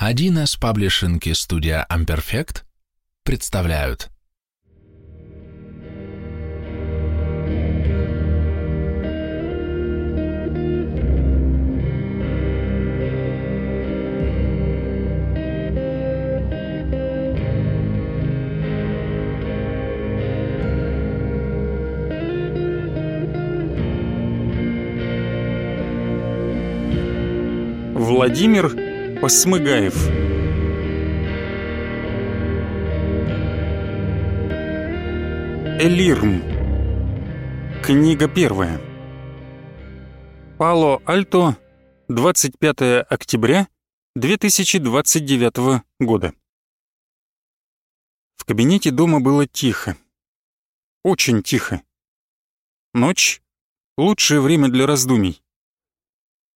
1С паблишинг и студия Amperfect представляют. Владимир Посмыгаев Элирм Книга первая Пало-Альто 25 октября 2029 года В кабинете дома было тихо. Очень тихо. Ночь — лучшее время для раздумий.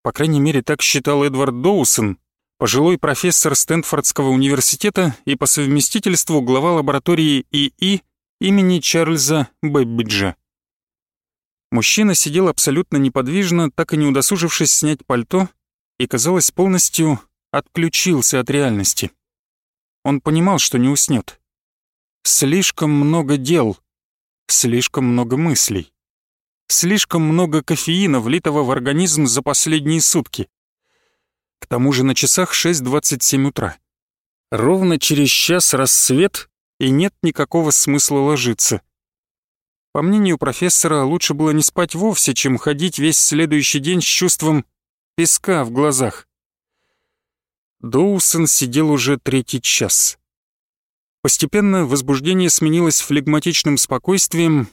По крайней мере, так считал Эдвард Доусон, пожилой профессор Стэнфордского университета и по совместительству глава лаборатории ИИ имени Чарльза Бэббиджа. Мужчина сидел абсолютно неподвижно, так и не удосужившись снять пальто, и, казалось, полностью отключился от реальности. Он понимал, что не уснет. Слишком много дел, слишком много мыслей. Слишком много кофеина, влитого в организм за последние сутки. К тому же на часах 6.27 утра. Ровно через час рассвет, и нет никакого смысла ложиться. По мнению профессора, лучше было не спать вовсе, чем ходить весь следующий день с чувством песка в глазах. Доусон сидел уже третий час. Постепенно возбуждение сменилось флегматичным спокойствием,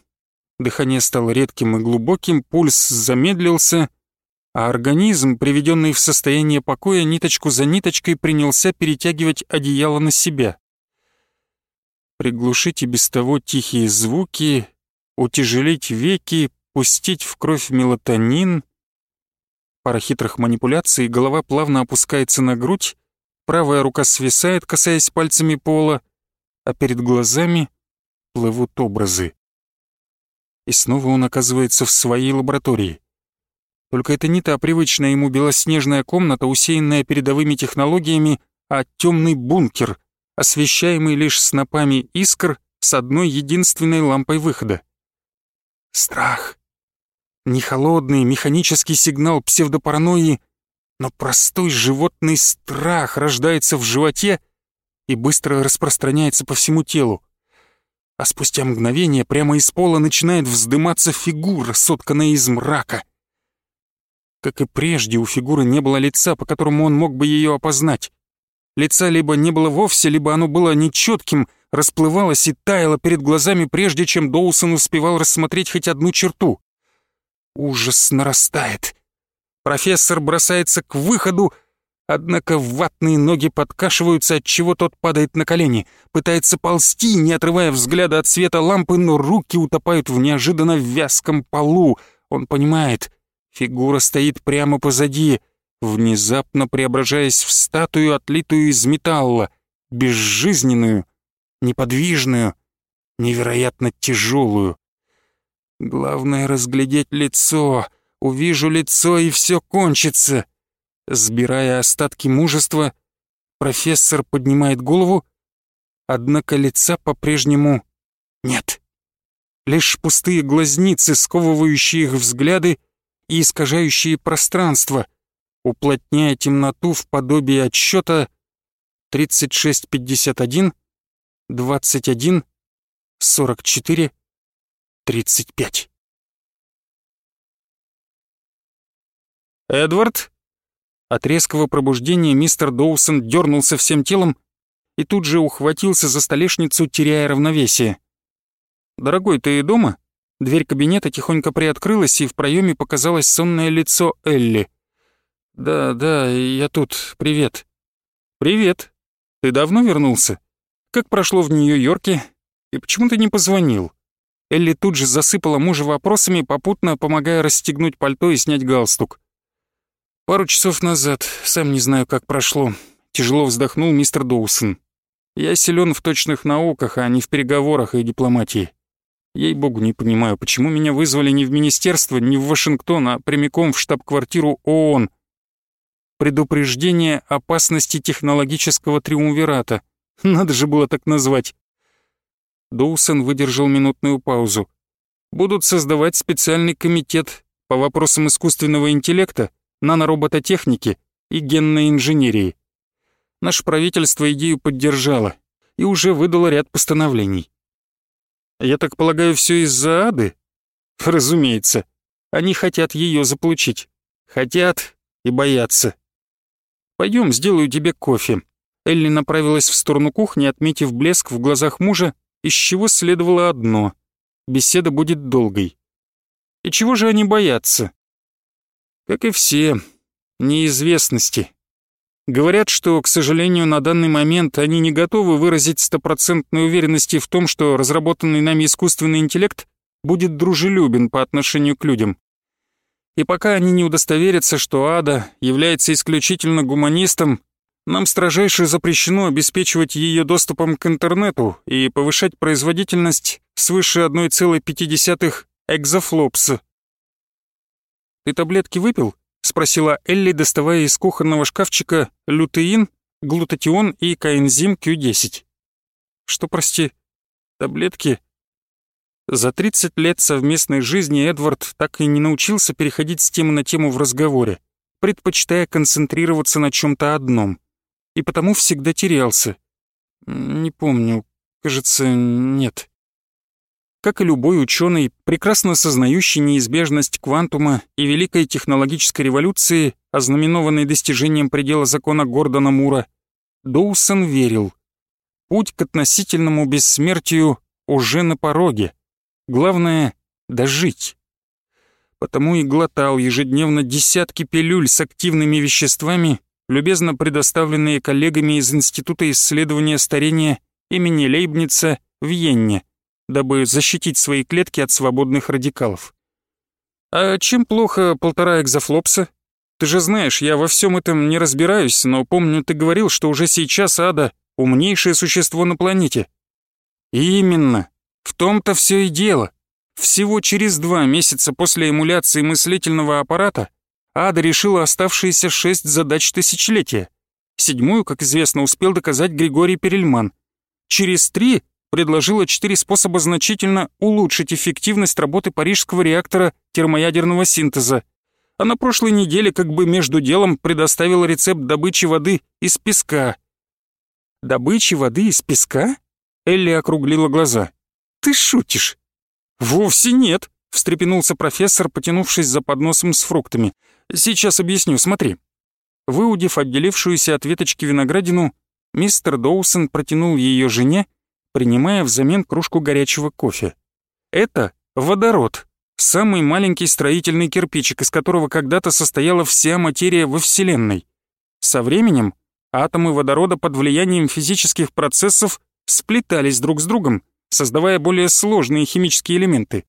Дыхание стало редким и глубоким, пульс замедлился, а организм, приведенный в состояние покоя, ниточку за ниточкой принялся перетягивать одеяло на себя. Приглушить и без того тихие звуки, утяжелить веки, пустить в кровь мелатонин. Пара хитрых манипуляций, голова плавно опускается на грудь, правая рука свисает, касаясь пальцами пола, а перед глазами плывут образы и снова он оказывается в своей лаборатории. Только это не та привычная ему белоснежная комната, усеянная передовыми технологиями, а темный бункер, освещаемый лишь снопами искр с одной единственной лампой выхода. Страх. Не холодный механический сигнал псевдопаранойи, но простой животный страх рождается в животе и быстро распространяется по всему телу а спустя мгновение прямо из пола начинает вздыматься фигура, сотканная из мрака. Как и прежде, у фигуры не было лица, по которому он мог бы ее опознать. Лица либо не было вовсе, либо оно было нечетким, расплывалось и таяло перед глазами, прежде чем Доусон успевал рассмотреть хоть одну черту. Ужас нарастает. Профессор бросается к выходу, Однако ватные ноги подкашиваются, от чего тот падает на колени, пытается ползти, не отрывая взгляда от света лампы, но руки утопают в неожиданно вязком полу. Он понимает, фигура стоит прямо позади, внезапно преображаясь в статую, отлитую из металла, безжизненную, неподвижную, невероятно тяжелую. Главное разглядеть лицо. Увижу лицо, и все кончится. Сбирая остатки мужества, профессор поднимает голову, однако лица по-прежнему нет. Лишь пустые глазницы, сковывающие их взгляды и искажающие пространство, уплотняя темноту в подобии отсчета 36-51, 21, 44, 35. «Эдвард?» От резкого пробуждения мистер Доусон дернулся всем телом и тут же ухватился за столешницу, теряя равновесие. «Дорогой, ты дома?» Дверь кабинета тихонько приоткрылась, и в проеме показалось сонное лицо Элли. «Да, да, я тут. Привет». «Привет. Ты давно вернулся? Как прошло в Нью-Йорке? И почему ты не позвонил?» Элли тут же засыпала мужа вопросами, попутно помогая расстегнуть пальто и снять галстук. «Пару часов назад, сам не знаю, как прошло», — тяжело вздохнул мистер Доусон. «Я силен в точных науках, а не в переговорах и дипломатии. Ей-богу, не понимаю, почему меня вызвали не в министерство, не в Вашингтон, а прямиком в штаб-квартиру ООН. предупреждение опасности технологического триумвирата. Надо же было так назвать. Доусон выдержал минутную паузу. Будут создавать специальный комитет по вопросам искусственного интеллекта, наноробототехники и генной инженерии. Наше правительство идею поддержало и уже выдало ряд постановлений. Я так полагаю, все из-за ады? Разумеется. Они хотят ее заполучить. Хотят и боятся. Пойдем, сделаю тебе кофе. Элли направилась в сторону кухни, отметив блеск в глазах мужа, из чего следовало одно — беседа будет долгой. И чего же они боятся? Как и все, неизвестности. Говорят, что, к сожалению, на данный момент они не готовы выразить стопроцентной уверенности в том, что разработанный нами искусственный интеллект будет дружелюбен по отношению к людям. И пока они не удостоверятся, что Ада является исключительно гуманистом, нам строжайше запрещено обеспечивать ее доступом к интернету и повышать производительность свыше 1,5 экзофлопса. «Ты таблетки выпил?» — спросила Элли, доставая из кухонного шкафчика лютеин, глутатион и коэнзим Q10. «Что, прости, таблетки?» За 30 лет совместной жизни Эдвард так и не научился переходить с темы на тему в разговоре, предпочитая концентрироваться на чем-то одном. И потому всегда терялся. Не помню, кажется, нет. Как и любой ученый, прекрасно сознающий неизбежность квантума и великой технологической революции, ознаменованной достижением предела закона Гордона Мура, Доусон верил. Путь к относительному бессмертию уже на пороге. Главное — дожить. Потому и глотал ежедневно десятки пилюль с активными веществами, любезно предоставленные коллегами из Института исследования старения имени Лейбница в Йенне, дабы защитить свои клетки от свободных радикалов. «А чем плохо полтора экзофлопса? Ты же знаешь, я во всем этом не разбираюсь, но помню, ты говорил, что уже сейчас ада — умнейшее существо на планете». «Именно. В том-то все и дело. Всего через два месяца после эмуляции мыслительного аппарата Ада решила оставшиеся шесть задач тысячелетия. Седьмую, как известно, успел доказать Григорий Перельман. Через три предложила четыре способа значительно улучшить эффективность работы парижского реактора термоядерного синтеза. А на прошлой неделе как бы между делом предоставила рецепт добычи воды из песка. «Добычи воды из песка?» Элли округлила глаза. «Ты шутишь?» «Вовсе нет», — встрепенулся профессор, потянувшись за подносом с фруктами. «Сейчас объясню, смотри». Выудив отделившуюся от веточки виноградину, мистер Доусон протянул ее жене, принимая взамен кружку горячего кофе. «Это водород, самый маленький строительный кирпичик, из которого когда-то состояла вся материя во Вселенной. Со временем атомы водорода под влиянием физических процессов сплетались друг с другом, создавая более сложные химические элементы.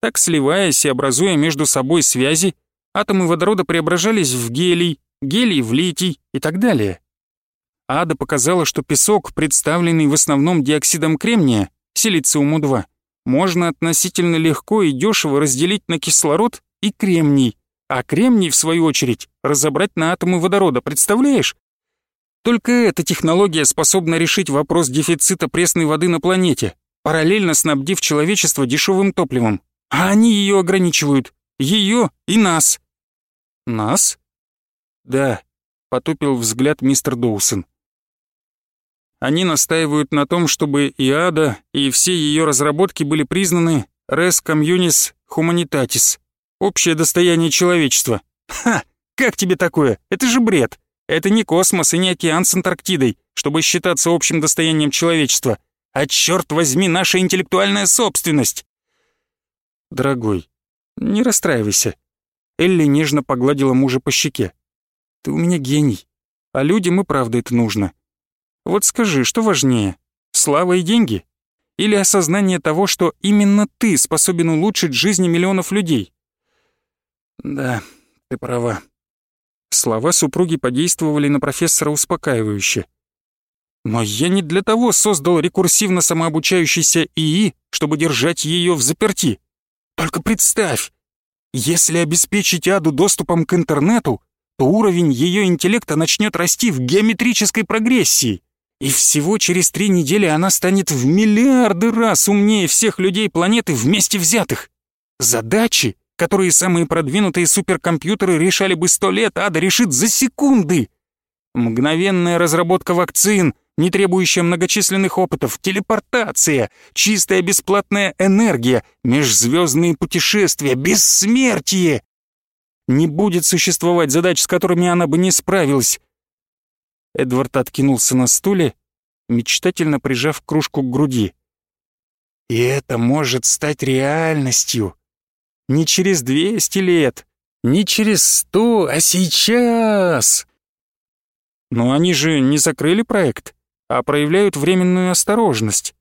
Так, сливаясь и образуя между собой связи, атомы водорода преображались в гелий, гелий в литий и так далее. Ада показала, что песок, представленный в основном диоксидом кремния, силициуму-2, можно относительно легко и дешево разделить на кислород и кремний, а кремний, в свою очередь, разобрать на атомы водорода, представляешь? Только эта технология способна решить вопрос дефицита пресной воды на планете, параллельно снабдив человечество дешевым топливом. А они ее ограничивают. Ее и нас. Нас? Да, потупил взгляд мистер Доусон. Они настаивают на том, чтобы и ада, и все ее разработки были признаны res communis humanitatis, общее достояние человечества. Ха! Как тебе такое? Это же бред! Это не космос и не океан с Антарктидой, чтобы считаться общим достоянием человечества, а черт возьми, наша интеллектуальная собственность. Дорогой, не расстраивайся. Элли нежно погладила мужа по щеке. Ты у меня гений, а людям и правда это нужно. Вот скажи, что важнее, слава и деньги? Или осознание того, что именно ты способен улучшить жизни миллионов людей? Да, ты права. Слова супруги подействовали на профессора успокаивающе. Но я не для того создал рекурсивно самообучающийся ИИ, чтобы держать ее в заперти. Только представь, если обеспечить Аду доступом к интернету, то уровень ее интеллекта начнет расти в геометрической прогрессии. И всего через три недели она станет в миллиарды раз умнее всех людей планеты вместе взятых. Задачи, которые самые продвинутые суперкомпьютеры решали бы сто лет, Ада решит за секунды. Мгновенная разработка вакцин, не требующая многочисленных опытов, телепортация, чистая бесплатная энергия, межзвездные путешествия, бессмертие. Не будет существовать задач, с которыми она бы не справилась. Эдвард откинулся на стуле, мечтательно прижав кружку к груди. И это может стать реальностью. Не через двести лет, не через сто, а сейчас. Но они же не закрыли проект, а проявляют временную осторожность.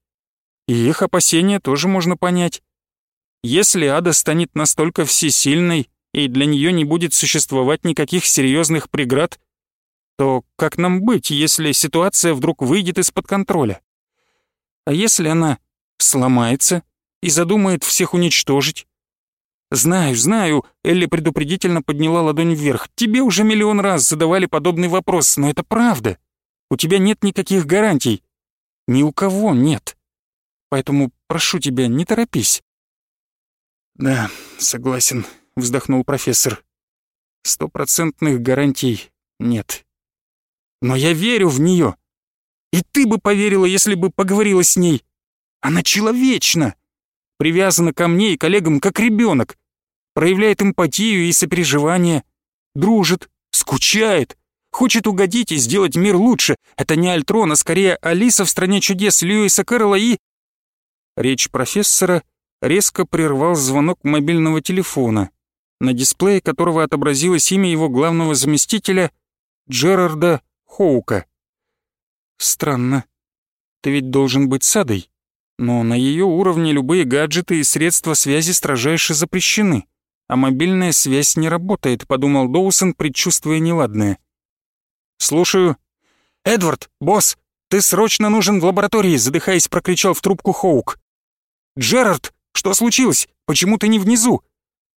И их опасения тоже можно понять. Если ада станет настолько всесильной, и для нее не будет существовать никаких серьезных преград, то как нам быть, если ситуация вдруг выйдет из-под контроля? А если она сломается и задумает всех уничтожить? «Знаю, знаю», — Элли предупредительно подняла ладонь вверх. «Тебе уже миллион раз задавали подобный вопрос, но это правда. У тебя нет никаких гарантий. Ни у кого нет. Поэтому прошу тебя, не торопись». «Да, согласен», — вздохнул профессор. «Стопроцентных гарантий нет. Но я верю в нее. И ты бы поверила, если бы поговорила с ней. Она человечна, привязана ко мне и коллегам как ребенок проявляет эмпатию и сопереживание, дружит, скучает, хочет угодить и сделать мир лучше. Это не Альтрон, а скорее Алиса в «Стране чудес» Льюиса Кэрролла и... Речь профессора резко прервал звонок мобильного телефона, на дисплее которого отобразилось имя его главного заместителя Джерарда Хоука. Странно. Ты ведь должен быть садой, но на ее уровне любые гаджеты и средства связи строжайше запрещены а мобильная связь не работает», — подумал Доусон, предчувствуя неладное. «Слушаю». «Эдвард, босс, ты срочно нужен в лаборатории», — задыхаясь, прокричал в трубку Хоук. «Джерард, что случилось? Почему ты не внизу?»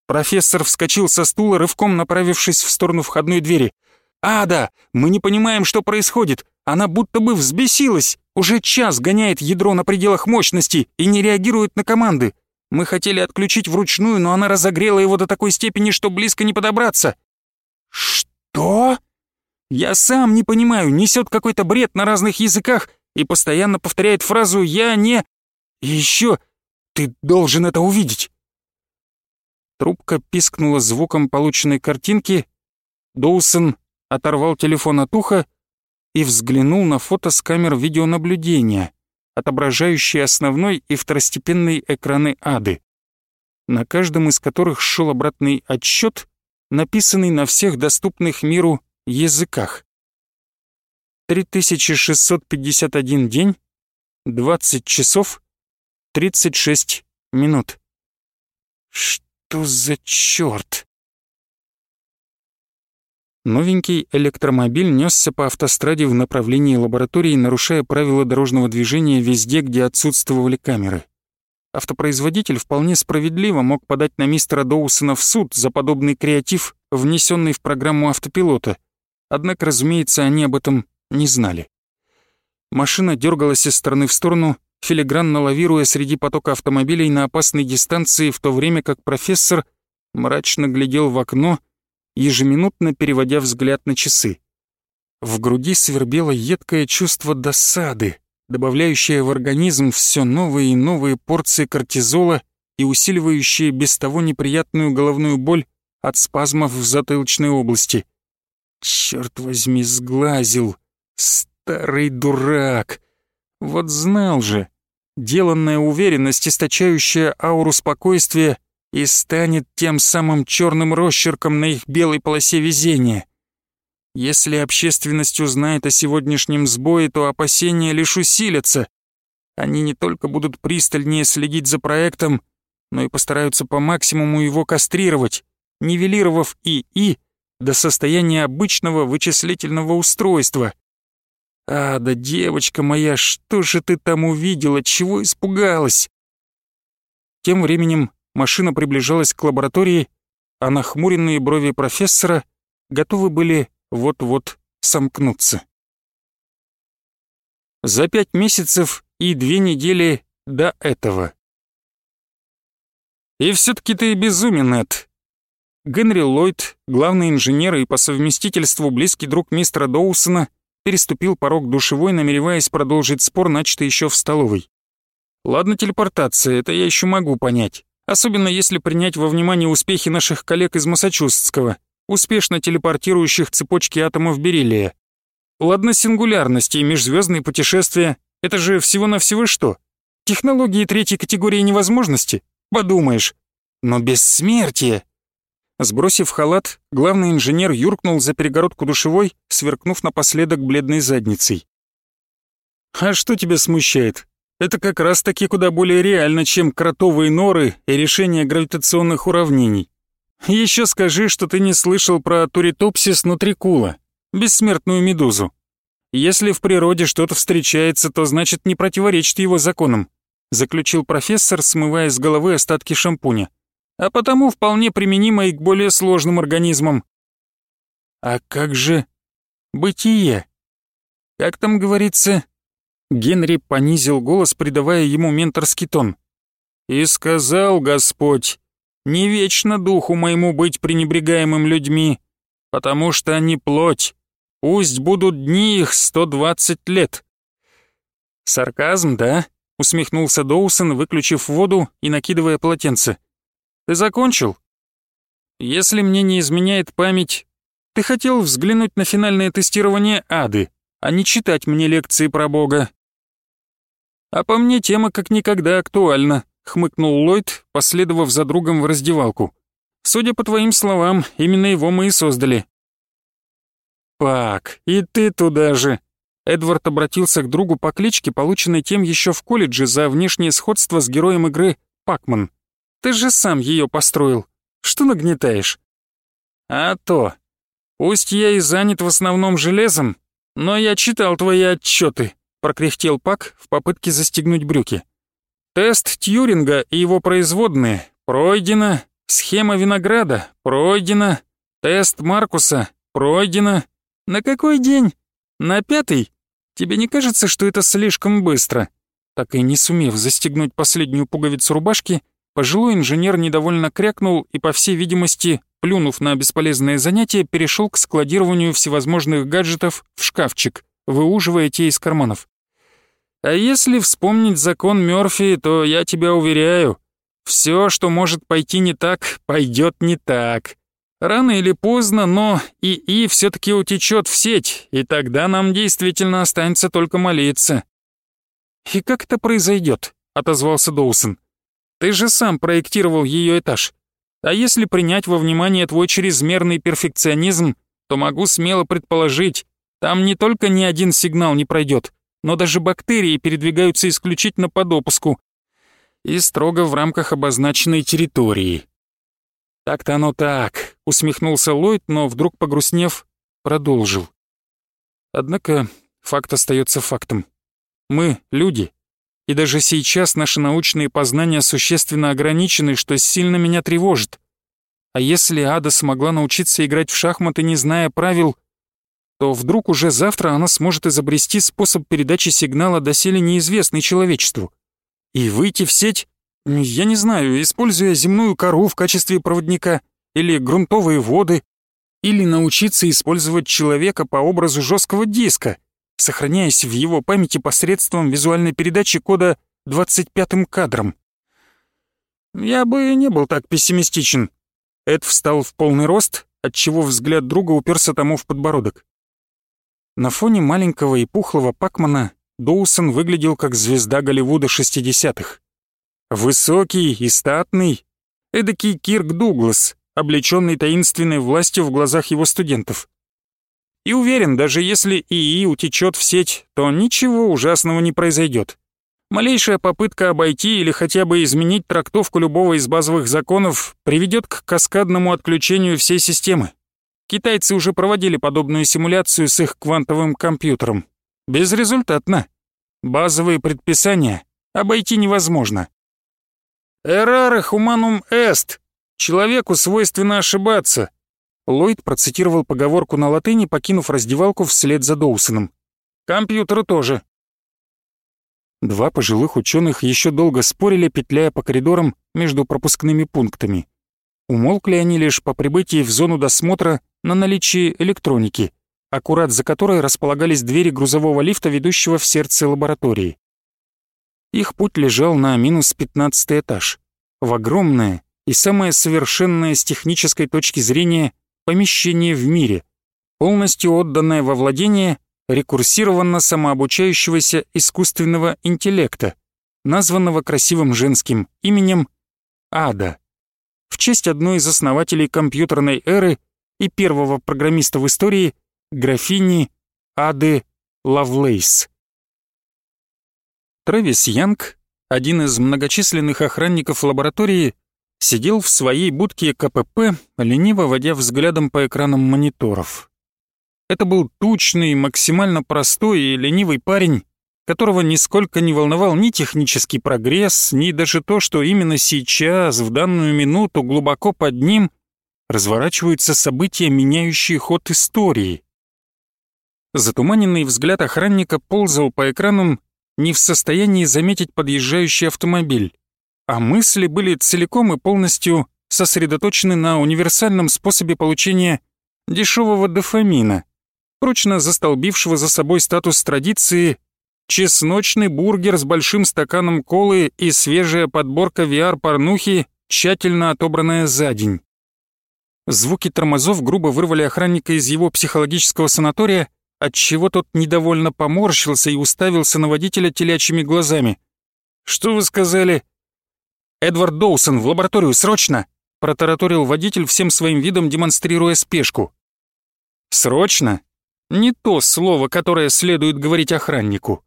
Профессор вскочил со стула, рывком направившись в сторону входной двери. «Ада, мы не понимаем, что происходит. Она будто бы взбесилась. Уже час гоняет ядро на пределах мощности и не реагирует на команды. Мы хотели отключить вручную, но она разогрела его до такой степени, что близко не подобраться». «Что?» «Я сам не понимаю, несет какой-то бред на разных языках и постоянно повторяет фразу «я не...» И еще ты должен это увидеть». Трубка пискнула звуком полученной картинки. Доусон оторвал телефон от уха и взглянул на фото с камер видеонаблюдения отображающие основной и второстепенный экраны ады, на каждом из которых шел обратный отсчет, написанный на всех доступных миру языках. 3651 день, 20 часов, 36 минут. Что за чёрт? Новенький электромобиль несся по автостраде в направлении лаборатории, нарушая правила дорожного движения везде, где отсутствовали камеры. Автопроизводитель вполне справедливо мог подать на мистера Доусона в суд за подобный креатив, внесенный в программу автопилота. Однако, разумеется, они об этом не знали. Машина дергалась из стороны в сторону, филигранно лавируя среди потока автомобилей на опасной дистанции, в то время как профессор мрачно глядел в окно, ежеминутно переводя взгляд на часы. В груди свербело едкое чувство досады, добавляющее в организм все новые и новые порции кортизола и усиливающее без того неприятную головную боль от спазмов в затылочной области. Черт возьми, сглазил. Старый дурак. Вот знал же. Деланная уверенность, источающая ауру спокойствия, и станет тем самым черным росчерком на их белой полосе везения. Если общественность узнает о сегодняшнем сбое, то опасения лишь усилятся. Они не только будут пристальнее следить за проектом, но и постараются по максимуму его кастрировать, нивелировав ИИ до состояния обычного вычислительного устройства. «А, да девочка моя, что же ты там увидела, чего испугалась?» Тем временем Машина приближалась к лаборатории, а нахмуренные брови профессора готовы были вот-вот сомкнуться. За пять месяцев и две недели до этого. И все-таки ты безумен, Эд. Генри Ллойд, главный инженер и по совместительству близкий друг мистера Доусона, переступил порог душевой, намереваясь продолжить спор, начатый еще в столовой. Ладно, телепортация, это я еще могу понять. Особенно если принять во внимание успехи наших коллег из Массачусетского, успешно телепортирующих цепочки атомов бериллия. Ладно, сингулярности и межзвездные путешествия — это же всего-навсего что? Технологии третьей категории невозможности? Подумаешь. Но бессмертие! Сбросив халат, главный инженер юркнул за перегородку душевой, сверкнув напоследок бледной задницей. «А что тебя смущает? Это как раз-таки куда более реально, чем кротовые норы и решение гравитационных уравнений. Еще скажи, что ты не слышал про туритопсис нутрикула, бессмертную медузу. Если в природе что-то встречается, то значит не противоречит его законам», заключил профессор, смывая с головы остатки шампуня а потому вполне применимо и к более сложным организмам. А как же бытие? Как там говорится? Генри понизил голос, придавая ему менторский тон. «И сказал Господь, не вечно духу моему быть пренебрегаемым людьми, потому что они плоть, пусть будут дни их сто двадцать лет». «Сарказм, да?» — усмехнулся Доусон, выключив воду и накидывая полотенце. Ты закончил? Если мне не изменяет память, ты хотел взглянуть на финальное тестирование ады, а не читать мне лекции про Бога. А по мне тема как никогда актуальна, хмыкнул Ллойд, последовав за другом в раздевалку. Судя по твоим словам, именно его мы и создали. Пак, и ты туда же. Эдвард обратился к другу по кличке, полученной тем еще в колледже за внешнее сходство с героем игры Пакман. Ты же сам ее построил. Что нагнетаешь? А то. Пусть я и занят в основном железом, но я читал твои отчеты, прокряхтел Пак в попытке застегнуть брюки. Тест Тьюринга и его производные пройдено, схема винограда пройдена, тест Маркуса пройдено. На какой день? На пятый? Тебе не кажется, что это слишком быстро? Так и не сумев застегнуть последнюю пуговицу рубашки, Пожилой инженер недовольно крякнул и, по всей видимости, плюнув на бесполезное занятие, перешел к складированию всевозможных гаджетов в шкафчик, выуживая те из карманов. А если вспомнить закон Мёрфи, то я тебя уверяю, все, что может пойти не так, пойдет не так. Рано или поздно, но ИИ все-таки утечет в сеть, и тогда нам действительно останется только молиться. «И как это произойдет?» — отозвался Доусон. Ты же сам проектировал ее этаж. А если принять во внимание твой чрезмерный перфекционизм, то могу смело предположить, там не только ни один сигнал не пройдет, но даже бактерии передвигаются исключительно по допуску и строго в рамках обозначенной территории. «Так-то оно так», — усмехнулся Ллойд, но вдруг погрустнев, продолжил. Однако факт остается фактом. Мы, люди, и даже сейчас наши научные познания существенно ограничены, что сильно меня тревожит. А если Ада смогла научиться играть в шахматы, не зная правил, то вдруг уже завтра она сможет изобрести способ передачи сигнала доселе неизвестный человечеству. И выйти в сеть, я не знаю, используя земную кору в качестве проводника, или грунтовые воды, или научиться использовать человека по образу жесткого диска — сохраняясь в его памяти посредством визуальной передачи кода 25-м кадром. Я бы не был так пессимистичен. Эд встал в полный рост, отчего взгляд друга уперся тому в подбородок. На фоне маленького и пухлого Пакмана Доусон выглядел как звезда Голливуда 60-х. Высокий и статный, эдакий Кирк Дуглас, облеченный таинственной властью в глазах его студентов. И уверен, даже если ИИ утечет в сеть, то ничего ужасного не произойдет. Малейшая попытка обойти или хотя бы изменить трактовку любого из базовых законов приведет к каскадному отключению всей системы. Китайцы уже проводили подобную симуляцию с их квантовым компьютером. Безрезультатно. Базовые предписания обойти невозможно. «Эрара хуманум эст» — человеку свойственно ошибаться. Ллойд процитировал поговорку на латыни, покинув раздевалку вслед за Доусоном. «Компьютеры тоже». Два пожилых ученых еще долго спорили, петляя по коридорам между пропускными пунктами. Умолкли они лишь по прибытии в зону досмотра на наличие электроники, аккурат за которой располагались двери грузового лифта, ведущего в сердце лаборатории. Их путь лежал на минус 15 этаж, в огромное и самое совершенное с технической точки зрения помещение в мире, полностью отданное во владение рекурсированно самообучающегося искусственного интеллекта, названного красивым женским именем Ада, в честь одной из основателей компьютерной эры и первого программиста в истории, графини Ады Лавлейс. Трэвис Янг, один из многочисленных охранников лаборатории, сидел в своей будке КПП, лениво водя взглядом по экранам мониторов. Это был тучный, максимально простой и ленивый парень, которого нисколько не волновал ни технический прогресс, ни даже то, что именно сейчас, в данную минуту, глубоко под ним разворачиваются события, меняющие ход истории. Затуманенный взгляд охранника ползал по экранам, не в состоянии заметить подъезжающий автомобиль, а мысли были целиком и полностью сосредоточены на универсальном способе получения дешевого дофамина, прочно застолбившего за собой статус традиции чесночный бургер с большим стаканом колы и свежая подборка VR-порнухи, тщательно отобранная за день. Звуки тормозов грубо вырвали охранника из его психологического санатория, отчего тот недовольно поморщился и уставился на водителя телячьими глазами. «Что вы сказали?» «Эдвард Доусон, в лабораторию, срочно!» протараторил водитель всем своим видом, демонстрируя спешку. «Срочно?» Не то слово, которое следует говорить охраннику.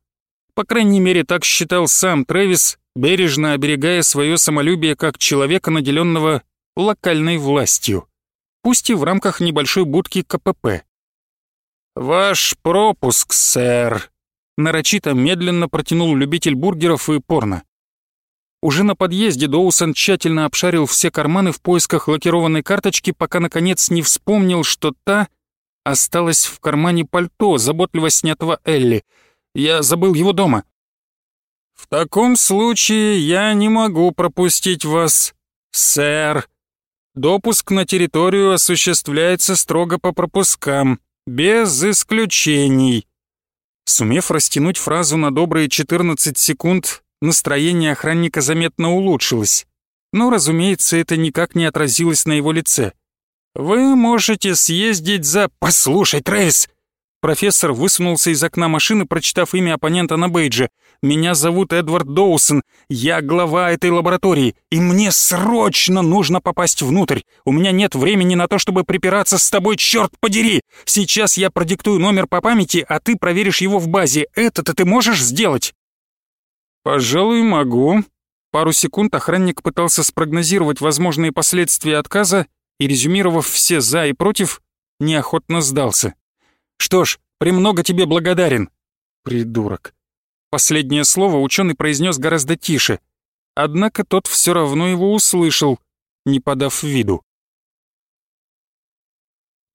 По крайней мере, так считал сам Трэвис, бережно оберегая свое самолюбие как человека, наделенного локальной властью, пусть и в рамках небольшой будки КПП. «Ваш пропуск, сэр», — нарочито медленно протянул любитель бургеров и порно. Уже на подъезде Доусон тщательно обшарил все карманы в поисках лакированной карточки, пока наконец не вспомнил, что та осталась в кармане пальто, заботливо снятого Элли. Я забыл его дома. «В таком случае я не могу пропустить вас, сэр. Допуск на территорию осуществляется строго по пропускам, без исключений». Сумев растянуть фразу на добрые 14 секунд, настроение охранника заметно улучшилось. Но, разумеется, это никак не отразилось на его лице. «Вы можете съездить за...» «Послушай, Трейс!» Профессор высунулся из окна машины, прочитав имя оппонента на бейдже. «Меня зовут Эдвард Доусон. Я глава этой лаборатории, и мне срочно нужно попасть внутрь. У меня нет времени на то, чтобы припираться с тобой, черт подери! Сейчас я продиктую номер по памяти, а ты проверишь его в базе. Это-то ты можешь сделать?» «Пожалуй, могу». Пару секунд охранник пытался спрогнозировать возможные последствия отказа и, резюмировав все «за» и «против», неохотно сдался. «Что ж, премного тебе благодарен». «Придурок». Последнее слово ученый произнес гораздо тише, однако тот все равно его услышал, не подав виду.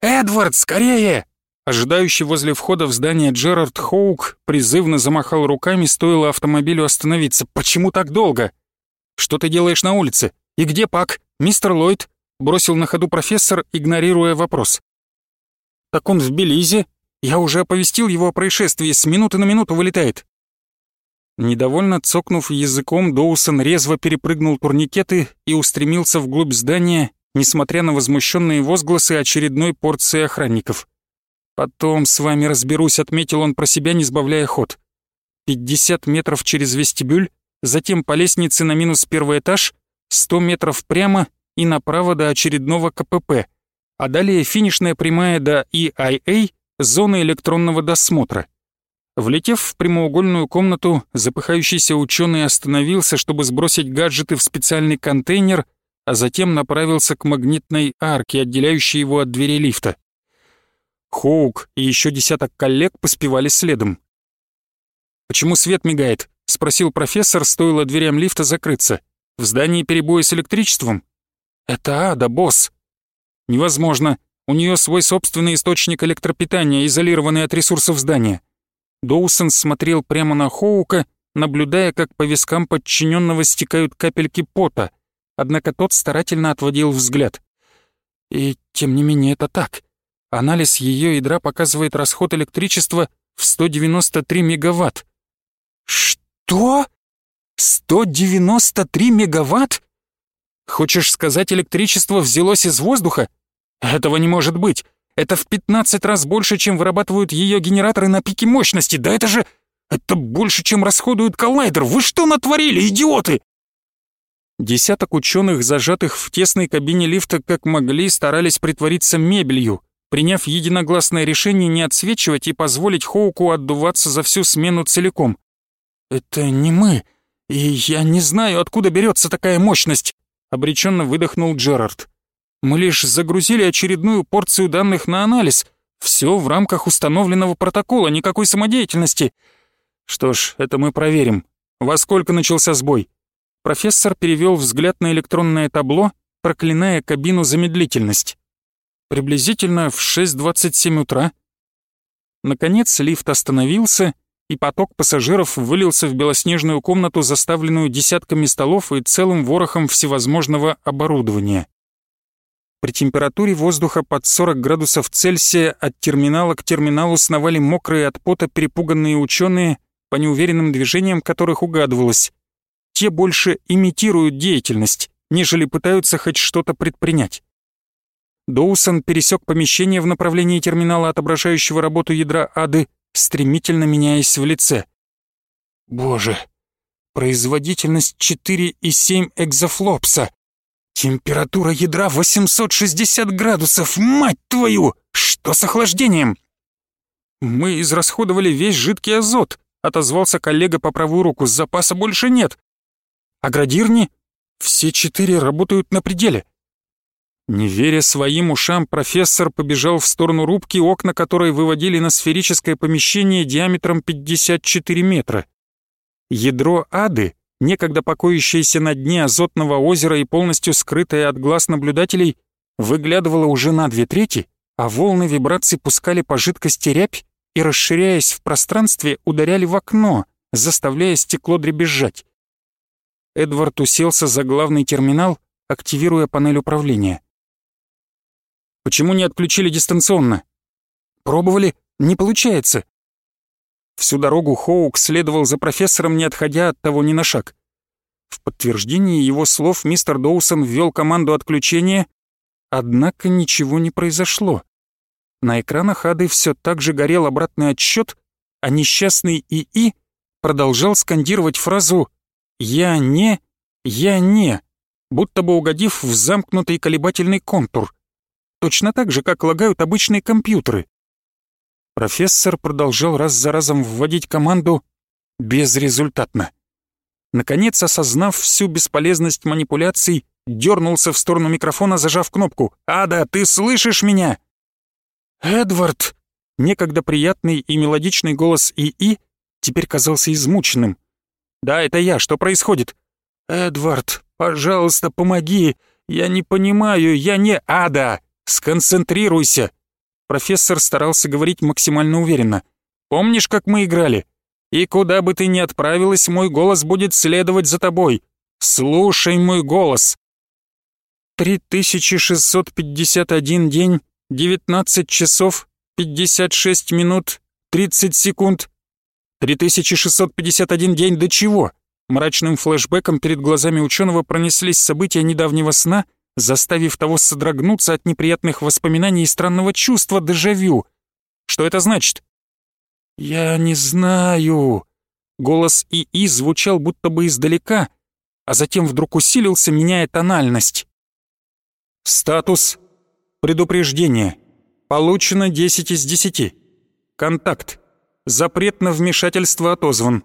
«Эдвард, скорее!» Ожидающий возле входа в здание Джерард Хоук призывно замахал руками, стоило автомобилю остановиться. «Почему так долго?» «Что ты делаешь на улице? И где Пак? Мистер Ллойд? бросил на ходу профессор, игнорируя вопрос. «Так он в Белизе. Я уже оповестил его о происшествии, с минуты на минуту вылетает». Недовольно цокнув языком, Доусон резво перепрыгнул турникеты и устремился вглубь здания, несмотря на возмущенные возгласы очередной порции охранников. «Потом с вами разберусь», — отметил он про себя, не сбавляя ход. «Пятьдесят метров через вестибюль, затем по лестнице на минус первый этаж, сто метров прямо и направо до очередного КПП, а далее финишная прямая до EIA, зоны электронного досмотра. Влетев в прямоугольную комнату, запыхающийся ученый остановился, чтобы сбросить гаджеты в специальный контейнер, а затем направился к магнитной арке, отделяющей его от двери лифта. Хоук и еще десяток коллег поспевали следом. «Почему свет мигает?» — спросил профессор, стоило дверям лифта закрыться. «В здании перебои с электричеством?» «Это ада, босс!» «Невозможно. У нее свой собственный источник электропитания, изолированный от ресурсов здания. Доусон смотрел прямо на Хоука, наблюдая, как по вискам подчиненного стекают капельки пота, однако тот старательно отводил взгляд. И тем не менее это так. Анализ ее ядра показывает расход электричества в 193 мегаватт. Что? 193 мегаватт? Хочешь сказать, электричество взялось из воздуха? Этого не может быть. Это в 15 раз больше, чем вырабатывают ее генераторы на пике мощности. Да это же... Это больше, чем расходует коллайдер. Вы что натворили, идиоты? Десяток ученых, зажатых в тесной кабине лифта, как могли, старались притвориться мебелью, приняв единогласное решение не отсвечивать и позволить Хоуку отдуваться за всю смену целиком. «Это не мы, и я не знаю, откуда берется такая мощность», — обреченно выдохнул Джерард. «Мы лишь загрузили очередную порцию данных на анализ. Все в рамках установленного протокола, никакой самодеятельности». «Что ж, это мы проверим. Во сколько начался сбой?» Профессор перевел взгляд на электронное табло, проклиная кабину за медлительность. Приблизительно в 6.27 утра. Наконец лифт остановился, и поток пассажиров вылился в белоснежную комнату, заставленную десятками столов и целым ворохом всевозможного оборудования. При температуре воздуха под 40 градусов Цельсия от терминала к терминалу сновали мокрые от пота перепуганные ученые, по неуверенным движениям которых угадывалось. Те больше имитируют деятельность, нежели пытаются хоть что-то предпринять. Доусон пересек помещение в направлении терминала, отображающего работу ядра ады, стремительно меняясь в лице. Боже, производительность 4,7 экзофлопса. Температура ядра 860 градусов, мать твою! Что с охлаждением? Мы израсходовали весь жидкий азот, отозвался коллега по правую руку, запаса больше нет. А градирни? Все четыре работают на пределе. Не веря своим ушам, профессор побежал в сторону рубки, окна которой выводили на сферическое помещение диаметром 54 метра. Ядро ады, некогда покоящееся на дне азотного озера и полностью скрытое от глаз наблюдателей, выглядывало уже на две трети, а волны вибраций пускали по жидкости рябь и, расширяясь в пространстве, ударяли в окно, заставляя стекло дребезжать. Эдвард уселся за главный терминал, активируя панель управления. Почему не отключили дистанционно? Пробовали, не получается. Всю дорогу Хоук следовал за профессором, не отходя от того ни на шаг. В подтверждении его слов мистер Доусон ввел команду отключения, однако ничего не произошло. На экранах Ады все так же горел обратный отсчет, а несчастный ИИ продолжал скандировать фразу «Я не, я не», будто бы угодив в замкнутый колебательный контур точно так же, как лагают обычные компьютеры. Профессор продолжал раз за разом вводить команду безрезультатно. Наконец, осознав всю бесполезность манипуляций, дернулся в сторону микрофона, зажав кнопку. «Ада, ты слышишь меня?» «Эдвард!» Некогда приятный и мелодичный голос ИИ теперь казался измученным. «Да, это я. Что происходит?» «Эдвард, пожалуйста, помоги. Я не понимаю. Я не Ада. Сконцентрируйся!» Профессор старался говорить максимально уверенно. «Помнишь, как мы играли? И куда бы ты ни отправилась, мой голос будет следовать за тобой. Слушай мой голос!» 3651 день, 19 часов, 56 минут, 30 секунд. 3651 день до чего? Мрачным флешбеком перед глазами ученого пронеслись события недавнего сна — заставив того содрогнуться от неприятных воспоминаний и странного чувства дежавю. Что это значит? «Я не знаю». Голос ИИ звучал будто бы издалека, а затем вдруг усилился, меняя тональность. Статус. Предупреждение. Получено 10 из 10. Контакт. Запрет на вмешательство отозван.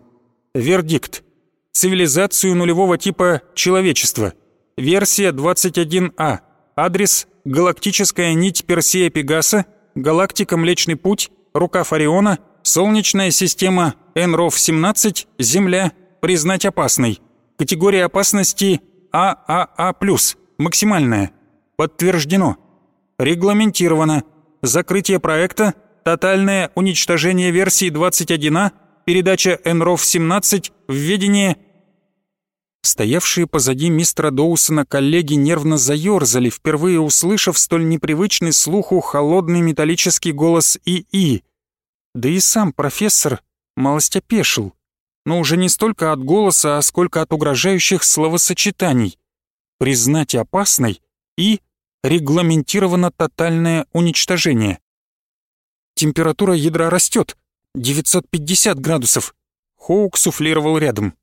Вердикт. Цивилизацию нулевого типа человечества – Версия 21А. Адрес Галактическая нить Персея Пегаса, Галактика Млечный Путь, Рукав Ориона, Солнечная система НРОВ-17, Земля, признать опасной. Категория опасности ААА+, максимальная. Подтверждено. Регламентировано. Закрытие проекта, тотальное уничтожение версии 21А, передача НРОВ-17, введение Стоявшие позади мистера Доусона коллеги нервно заёрзали, впервые услышав столь непривычный слуху холодный металлический голос ИИ. Да и сам профессор малость опешил, но уже не столько от голоса, а сколько от угрожающих словосочетаний. Признать опасной и регламентировано тотальное уничтожение. Температура ядра растет, 950 градусов. Хоук суфлировал рядом.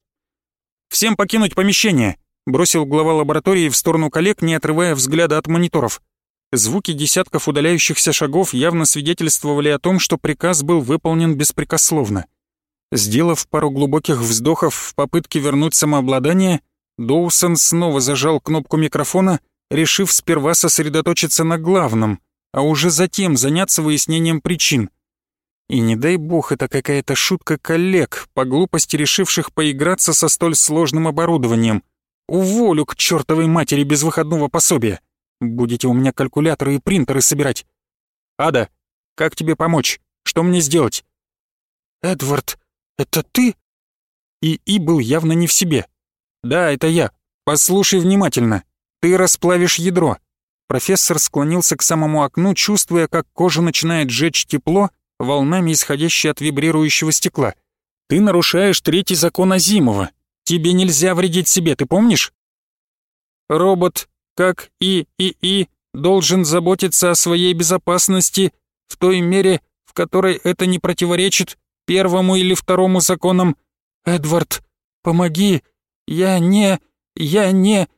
«Всем покинуть помещение!» — бросил глава лаборатории в сторону коллег, не отрывая взгляда от мониторов. Звуки десятков удаляющихся шагов явно свидетельствовали о том, что приказ был выполнен беспрекословно. Сделав пару глубоких вздохов в попытке вернуть самообладание, Доусон снова зажал кнопку микрофона, решив сперва сосредоточиться на главном, а уже затем заняться выяснением причин. И не дай бог это какая-то шутка коллег, по глупости решивших поиграться со столь сложным оборудованием. Уволю к чертовой матери без выходного пособия. Будете у меня калькуляторы и принтеры собирать. Ада, как тебе помочь? Что мне сделать? Эдвард, это ты? И И был явно не в себе. Да, это я. Послушай внимательно. Ты расплавишь ядро. Профессор склонился к самому окну, чувствуя, как кожа начинает жечь тепло, волнами исходящей от вибрирующего стекла. «Ты нарушаешь третий закон Азимова. Тебе нельзя вредить себе, ты помнишь?» «Робот, как и и и, должен заботиться о своей безопасности в той мере, в которой это не противоречит первому или второму законам. Эдвард, помоги, я не... я не...»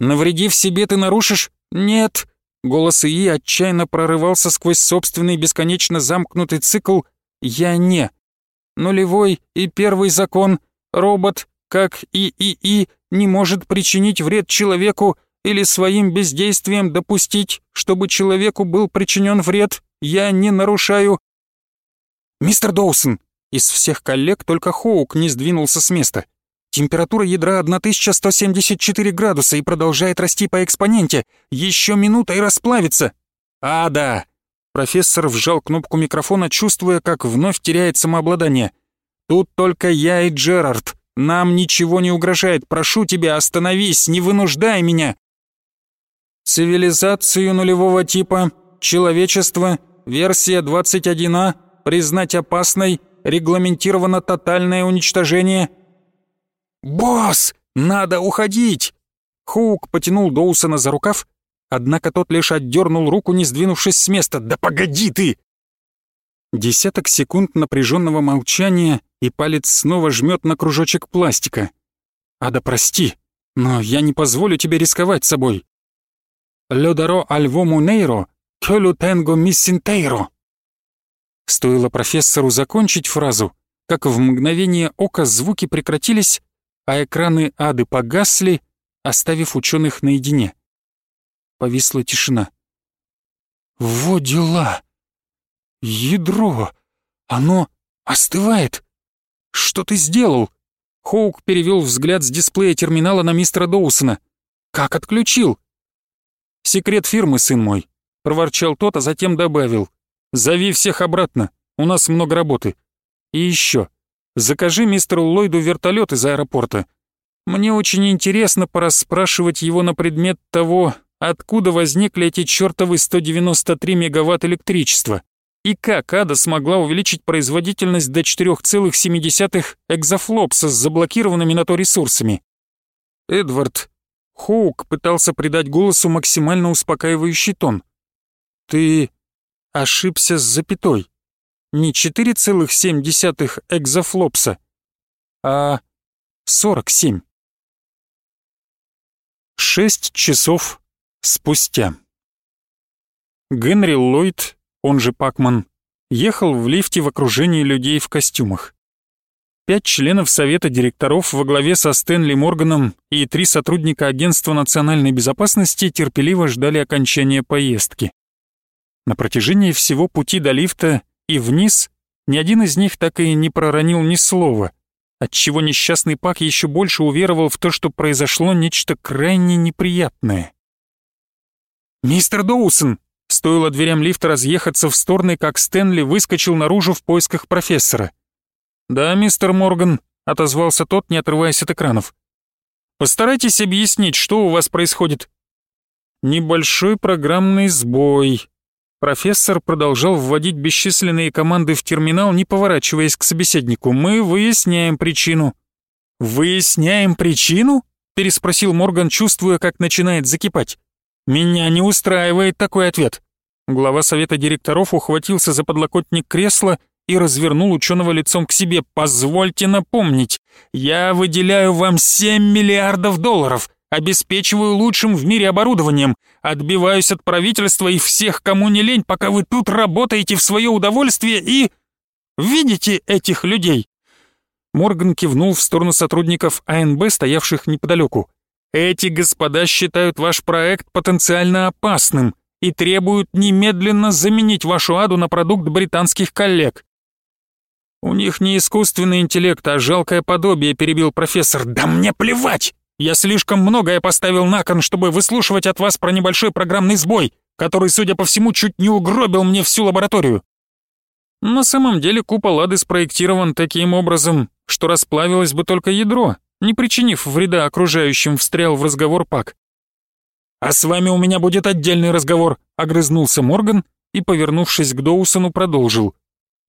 «Навредив себе, ты нарушишь? Нет!» Голос ИИ отчаянно прорывался сквозь собственный бесконечно замкнутый цикл «Я не». Нулевой и первый закон. Робот, как и ИИ, не может причинить вред человеку или своим бездействием допустить, чтобы человеку был причинен вред. Я не нарушаю. «Мистер Доусон!» Из всех коллег только Хоук не сдвинулся с места. Температура ядра 1174 градуса и продолжает расти по экспоненте. Еще минута и расплавится. А, да. Профессор вжал кнопку микрофона, чувствуя, как вновь теряет самообладание. Тут только я и Джерард. Нам ничего не угрожает. Прошу тебя, остановись, не вынуждай меня. Цивилизацию нулевого типа, человечество, версия 21А, признать опасной, регламентировано тотальное уничтожение – «Босс, надо уходить!» Хоук потянул Доусона за рукав, однако тот лишь отдернул руку, не сдвинувшись с места. «Да погоди ты!» Десяток секунд напряженного молчания, и палец снова жмет на кружочек пластика. «Ада, прости, но я не позволю тебе рисковать собой». «Лёдаро альвому нейро, кёлю тенго миссинтейро». Стоило профессору закончить фразу, как в мгновение ока звуки прекратились, а экраны ады погасли, оставив ученых наедине. Повисла тишина. «Во дела! Ядро! Оно остывает! Что ты сделал?» Хоук перевел взгляд с дисплея терминала на мистера Доусона. «Как отключил?» «Секрет фирмы, сын мой», — проворчал тот, а затем добавил. «Зови всех обратно, у нас много работы. И еще, Закажи мистеру Ллойду вертолет из аэропорта. Мне очень интересно порасспрашивать его на предмет того, откуда возникли эти чертовы 193 мегаватт электричества и как Ада смогла увеличить производительность до 4,7 экзофлопса с заблокированными на то ресурсами. Эдвард Хоук пытался придать голосу максимально успокаивающий тон. «Ты ошибся с запятой не 4,7 экзофлопса, а 47. Шесть часов спустя. Генри Ллойд, он же Пакман, ехал в лифте в окружении людей в костюмах. Пять членов совета директоров во главе со Стэнли Морганом и три сотрудника Агентства национальной безопасности терпеливо ждали окончания поездки. На протяжении всего пути до лифта и вниз, ни один из них так и не проронил ни слова, отчего несчастный Пак еще больше уверовал в то, что произошло нечто крайне неприятное. «Мистер Доусон!» Стоило дверям лифта разъехаться в стороны, как Стэнли выскочил наружу в поисках профессора. «Да, мистер Морган», — отозвался тот, не отрываясь от экранов. «Постарайтесь объяснить, что у вас происходит». «Небольшой программный сбой». Профессор продолжал вводить бесчисленные команды в терминал, не поворачиваясь к собеседнику. «Мы выясняем причину». «Выясняем причину?» — переспросил Морган, чувствуя, как начинает закипать. «Меня не устраивает такой ответ». Глава совета директоров ухватился за подлокотник кресла и развернул ученого лицом к себе. «Позвольте напомнить, я выделяю вам 7 миллиардов долларов, обеспечиваю лучшим в мире оборудованием, отбиваюсь от правительства и всех, кому не лень, пока вы тут работаете в свое удовольствие и... Видите этих людей?» Морган кивнул в сторону сотрудников АНБ, стоявших неподалеку. Эти господа считают ваш проект потенциально опасным и требуют немедленно заменить вашу аду на продукт британских коллег. У них не искусственный интеллект, а жалкое подобие, перебил профессор. Да мне плевать! Я слишком многое поставил на кон, чтобы выслушивать от вас про небольшой программный сбой, который, судя по всему, чуть не угробил мне всю лабораторию. На самом деле купол ады спроектирован таким образом, что расплавилось бы только ядро, не причинив вреда окружающим, встрял в разговор Пак. «А с вами у меня будет отдельный разговор», — огрызнулся Морган и, повернувшись к Доусону, продолжил.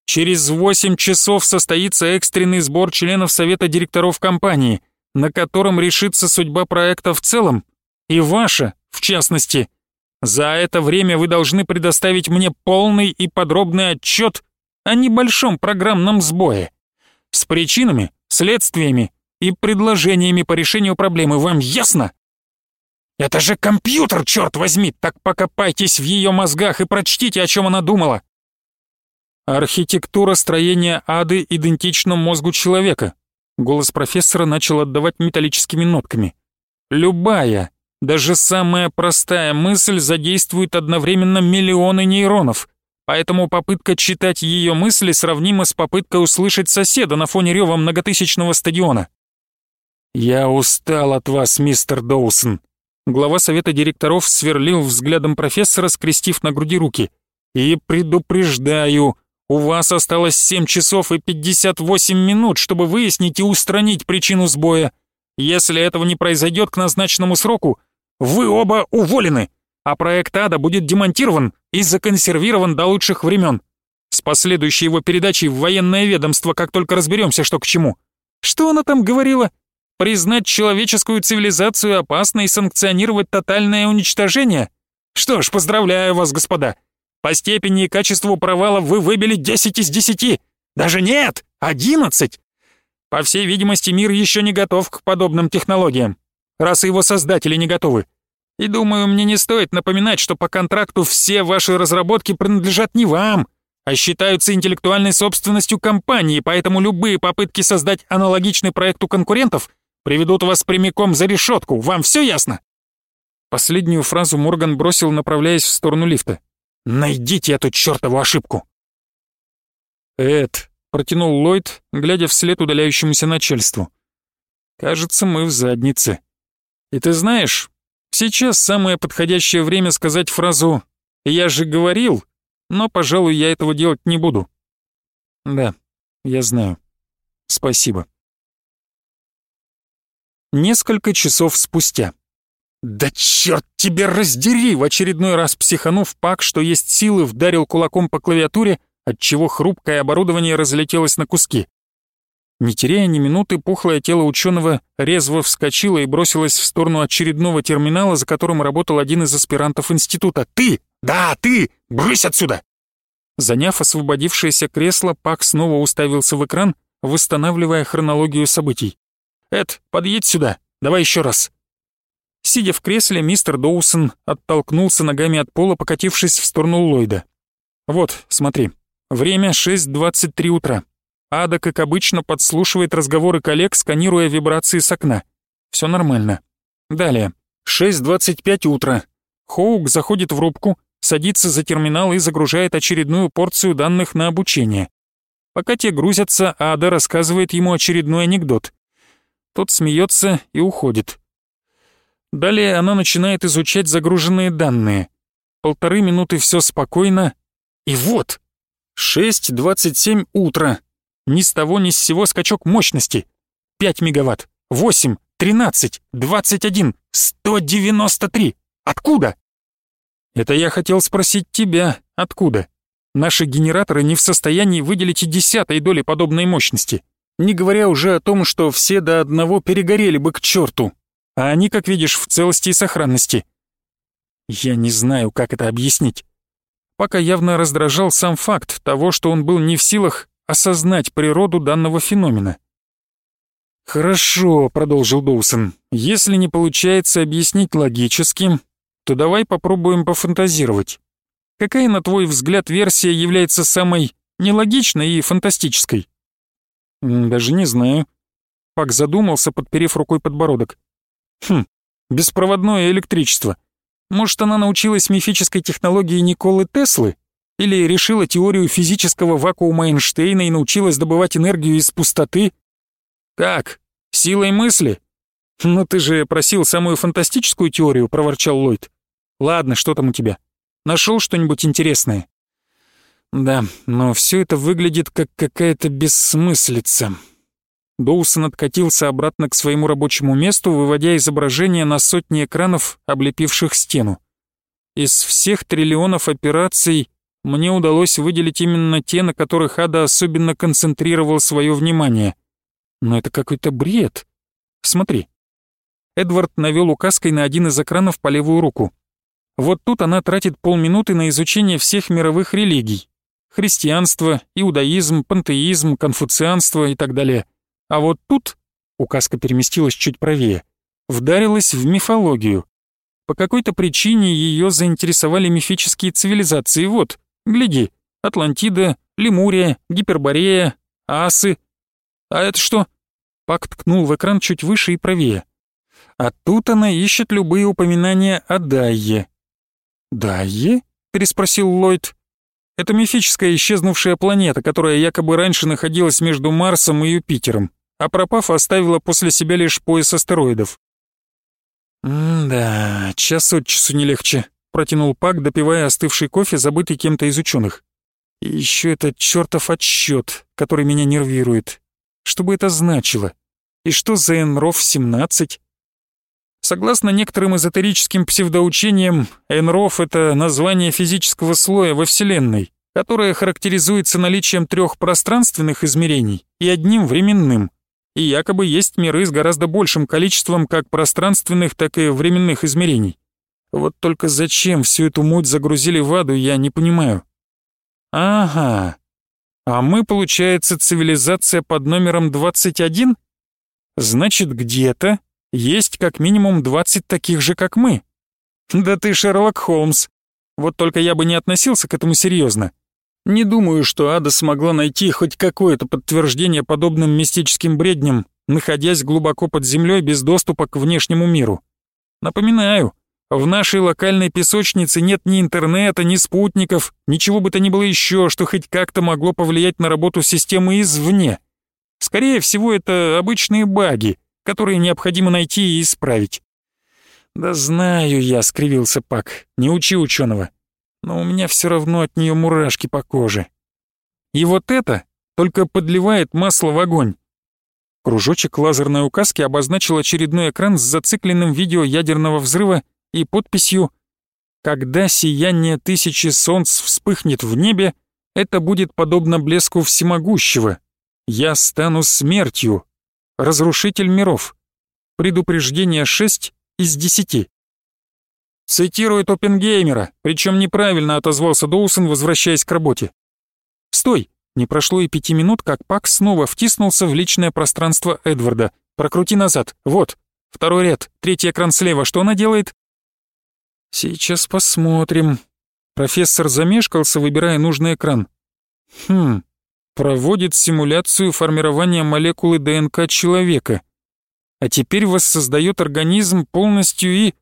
«Через восемь часов состоится экстренный сбор членов Совета директоров компании, на котором решится судьба проекта в целом, и ваша, в частности. За это время вы должны предоставить мне полный и подробный отчет о небольшом программном сбое. С причинами, следствиями и предложениями по решению проблемы. Вам ясно? Это же компьютер, черт возьми! Так покопайтесь в ее мозгах и прочтите, о чем она думала. Архитектура строения ады идентична мозгу человека. Голос профессора начал отдавать металлическими нотками. Любая, даже самая простая мысль задействует одновременно миллионы нейронов, поэтому попытка читать ее мысли сравнима с попыткой услышать соседа на фоне рева многотысячного стадиона. «Я устал от вас, мистер Доусон». Глава совета директоров сверлил взглядом профессора, скрестив на груди руки. «И предупреждаю, у вас осталось 7 часов и 58 минут, чтобы выяснить и устранить причину сбоя. Если этого не произойдет к назначенному сроку, вы оба уволены, а проект ада будет демонтирован и законсервирован до лучших времен. С последующей его передачей в военное ведомство, как только разберемся, что к чему. Что она там говорила? Признать человеческую цивилизацию опасно и санкционировать тотальное уничтожение? Что ж, поздравляю вас, господа. По степени и качеству провала вы выбили 10 из 10. Даже нет, 11. По всей видимости, мир еще не готов к подобным технологиям, раз его создатели не готовы. И думаю, мне не стоит напоминать, что по контракту все ваши разработки принадлежат не вам, а считаются интеллектуальной собственностью компании, поэтому любые попытки создать аналогичный проект у конкурентов Приведут вас прямиком за решетку. Вам все ясно?» Последнюю фразу Морган бросил, направляясь в сторону лифта. «Найдите эту чертову ошибку!» «Эд», — протянул Ллойд, глядя вслед удаляющемуся начальству. «Кажется, мы в заднице. И ты знаешь, сейчас самое подходящее время сказать фразу «Я же говорил», но, пожалуй, я этого делать не буду». «Да, я знаю. Спасибо». Несколько часов спустя. «Да черт тебе раздери!» В очередной раз психанув Пак, что есть силы, вдарил кулаком по клавиатуре, отчего хрупкое оборудование разлетелось на куски. Не теряя ни минуты, пухлое тело ученого резво вскочило и бросилось в сторону очередного терминала, за которым работал один из аспирантов института. «Ты! Да, ты! Брысь отсюда!» Заняв освободившееся кресло, Пак снова уставился в экран, восстанавливая хронологию событий. «Эд, подъедь сюда, давай еще раз». Сидя в кресле, мистер Доусон оттолкнулся ногами от пола, покатившись в сторону Ллойда. «Вот, смотри, время 6.23 утра. Ада, как обычно, подслушивает разговоры коллег, сканируя вибрации с окна. Все нормально. Далее. 6.25 утра. Хоук заходит в рубку, садится за терминал и загружает очередную порцию данных на обучение. Пока те грузятся, Ада рассказывает ему очередной анекдот. Тот смеется и уходит. Далее она начинает изучать загруженные данные. полторы минуты все спокойно, и вот, 6.27 утра. Ни с того ни с сего скачок мощности. 5 мегаватт, 8, 13, 21, 193. Откуда? Это я хотел спросить тебя, откуда? Наши генераторы не в состоянии выделить и десятой доли подобной мощности. Не говоря уже о том, что все до одного перегорели бы к черту. А они, как видишь, в целости и сохранности. Я не знаю, как это объяснить. Пока явно раздражал сам факт того, что он был не в силах осознать природу данного феномена. «Хорошо», — продолжил Доусон, — «если не получается объяснить логически, то давай попробуем пофантазировать. Какая, на твой взгляд, версия является самой нелогичной и фантастической?» «Даже не знаю». Пак задумался, подперев рукой подбородок. «Хм, беспроводное электричество. Может, она научилась мифической технологии Николы Теслы? Или решила теорию физического вакуума Эйнштейна и научилась добывать энергию из пустоты? Как? Силой мысли? Ну ты же просил самую фантастическую теорию, проворчал Ллойд. Ладно, что там у тебя? Нашел что-нибудь интересное? Да, но все это выглядит как какая-то бессмыслица. Доусон откатился обратно к своему рабочему месту, выводя изображение на сотни экранов, облепивших стену. Из всех триллионов операций мне удалось выделить именно те, на которых Ада особенно концентрировал свое внимание. Но это какой-то бред. Смотри. Эдвард навел указкой на один из экранов по левую руку. Вот тут она тратит полминуты на изучение всех мировых религий. Христианство, иудаизм, пантеизм, конфуцианство и так далее — а вот тут, указка переместилась чуть правее, вдарилась в мифологию. По какой-то причине ее заинтересовали мифические цивилизации. Вот, гляди, Атлантида, Лемурия, Гиперборея, Асы. А это что? Пак ткнул в экран чуть выше и правее. А тут она ищет любые упоминания о Дайе. «Дайе?» — переспросил Ллойд. «Это мифическая исчезнувшая планета, которая якобы раньше находилась между Марсом и Юпитером а пропав, оставила после себя лишь пояс астероидов. «М-да, час от часу не легче», — протянул Пак, допивая остывший кофе, забытый кем-то из ученых. «И еще этот чертов отсчет, который меня нервирует. Что бы это значило? И что за НРОВ-17?» Согласно некоторым эзотерическим псевдоучениям, НРОВ — это название физического слоя во Вселенной, которое характеризуется наличием трех пространственных измерений и одним временным — и якобы есть миры с гораздо большим количеством как пространственных, так и временных измерений. Вот только зачем всю эту муть загрузили в аду, я не понимаю. Ага. А мы, получается, цивилизация под номером 21? Значит, где-то есть как минимум 20 таких же, как мы. Да ты Шерлок Холмс. Вот только я бы не относился к этому серьезно. Не думаю, что Ада смогла найти хоть какое-то подтверждение подобным мистическим бредням, находясь глубоко под землей без доступа к внешнему миру. Напоминаю, в нашей локальной песочнице нет ни интернета, ни спутников, ничего бы то ни было еще, что хоть как-то могло повлиять на работу системы извне. Скорее всего, это обычные баги, которые необходимо найти и исправить. «Да знаю я», — скривился Пак, — «не учи ученого но у меня все равно от нее мурашки по коже. И вот это только подливает масло в огонь. Кружочек лазерной указки обозначил очередной экран с зацикленным видео ядерного взрыва и подписью «Когда сияние тысячи солнц вспыхнет в небе, это будет подобно блеску всемогущего. Я стану смертью. Разрушитель миров. Предупреждение 6 из 10. «Цитирует Опенгеймера, причем неправильно отозвался Доусон, возвращаясь к работе. «Стой!» Не прошло и пяти минут, как Пак снова втиснулся в личное пространство Эдварда. «Прокрути назад. Вот. Второй ряд. Третий экран слева. Что она делает?» «Сейчас посмотрим». Профессор замешкался, выбирая нужный экран. «Хм. Проводит симуляцию формирования молекулы ДНК человека. А теперь воссоздает организм полностью и...»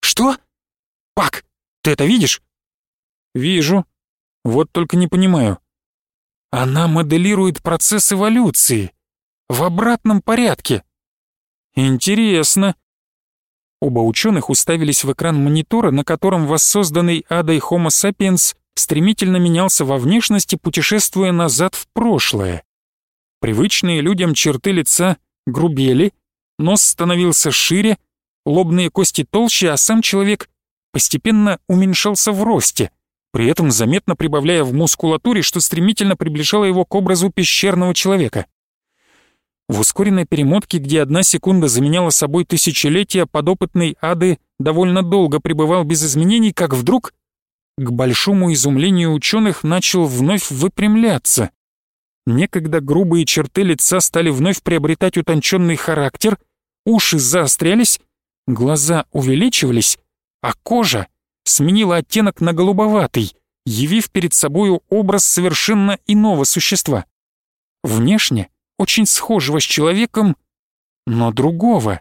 «Что? Пак, ты это видишь?» «Вижу. Вот только не понимаю. Она моделирует процесс эволюции. В обратном порядке. Интересно. Оба ученых уставились в экран монитора, на котором воссозданный адой Homo sapiens стремительно менялся во внешности, путешествуя назад в прошлое. Привычные людям черты лица грубели, нос становился шире, лобные кости толще, а сам человек постепенно уменьшался в росте, при этом заметно прибавляя в мускулатуре, что стремительно приближало его к образу пещерного человека. В ускоренной перемотке, где одна секунда заменяла собой тысячелетия, подопытный Ады довольно долго пребывал без изменений, как вдруг, к большому изумлению ученых, начал вновь выпрямляться. Некогда грубые черты лица стали вновь приобретать утонченный характер, уши заострялись, глаза увеличивались, а кожа сменила оттенок на голубоватый, явив перед собою образ совершенно иного существа. Внешне очень схожего с человеком, но другого.